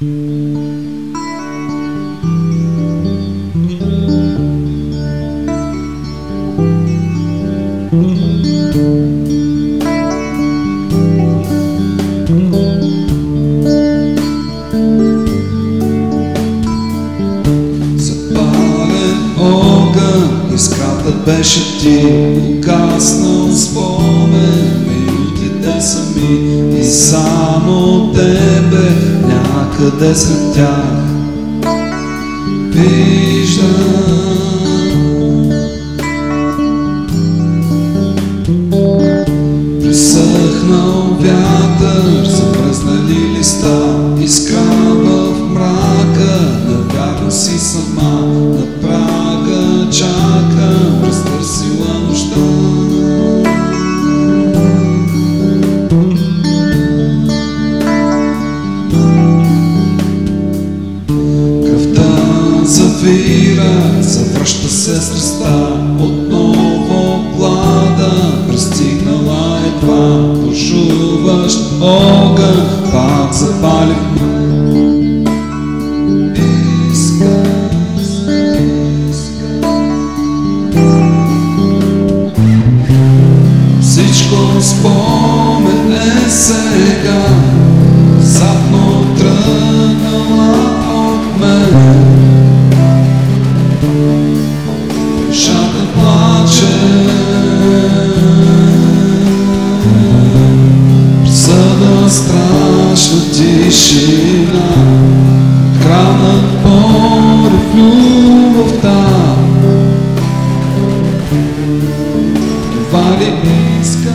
Беше ти, угаснал спомен, минутите сами. И само тебе que descent tard. Paix се страстта, отново глада, пристигнала едва, бушуващ огън, пак запалихме. Всичко спомен е сега, задно тръгнала страшна тишина, хранът порив любовта. Това ли иска?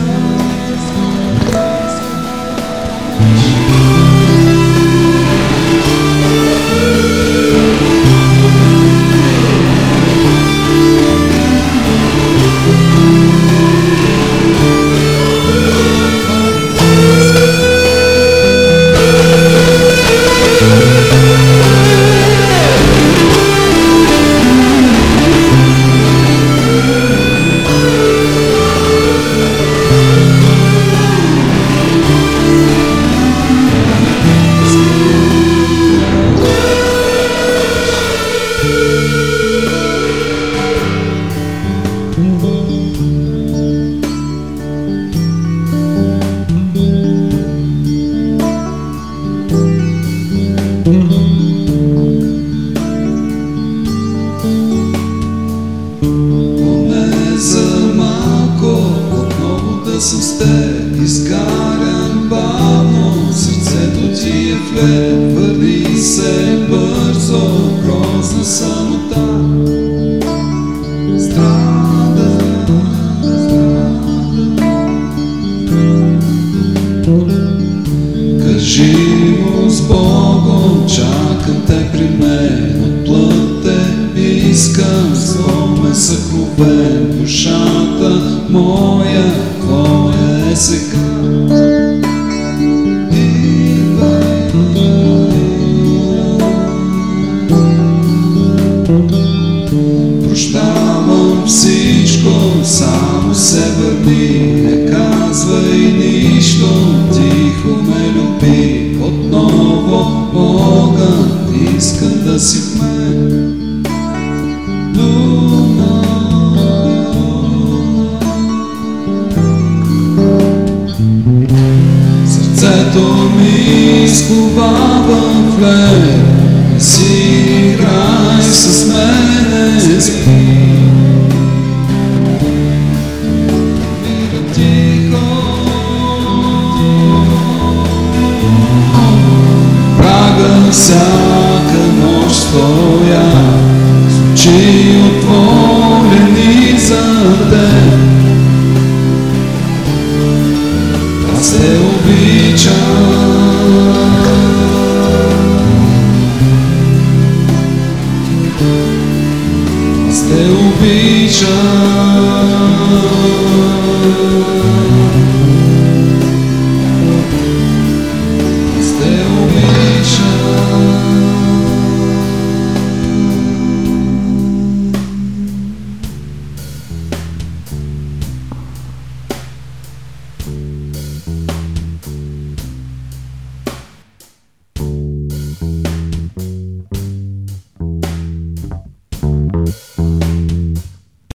Се бързо, грозна самота. Страда, Кажи му с Богом, чакам те при мен. От плътте искам, спомен съкровен Душата моя, твоя е сега ми изковава в лед си играй с мене спи. Всяка нощ С очи отворени за теб nature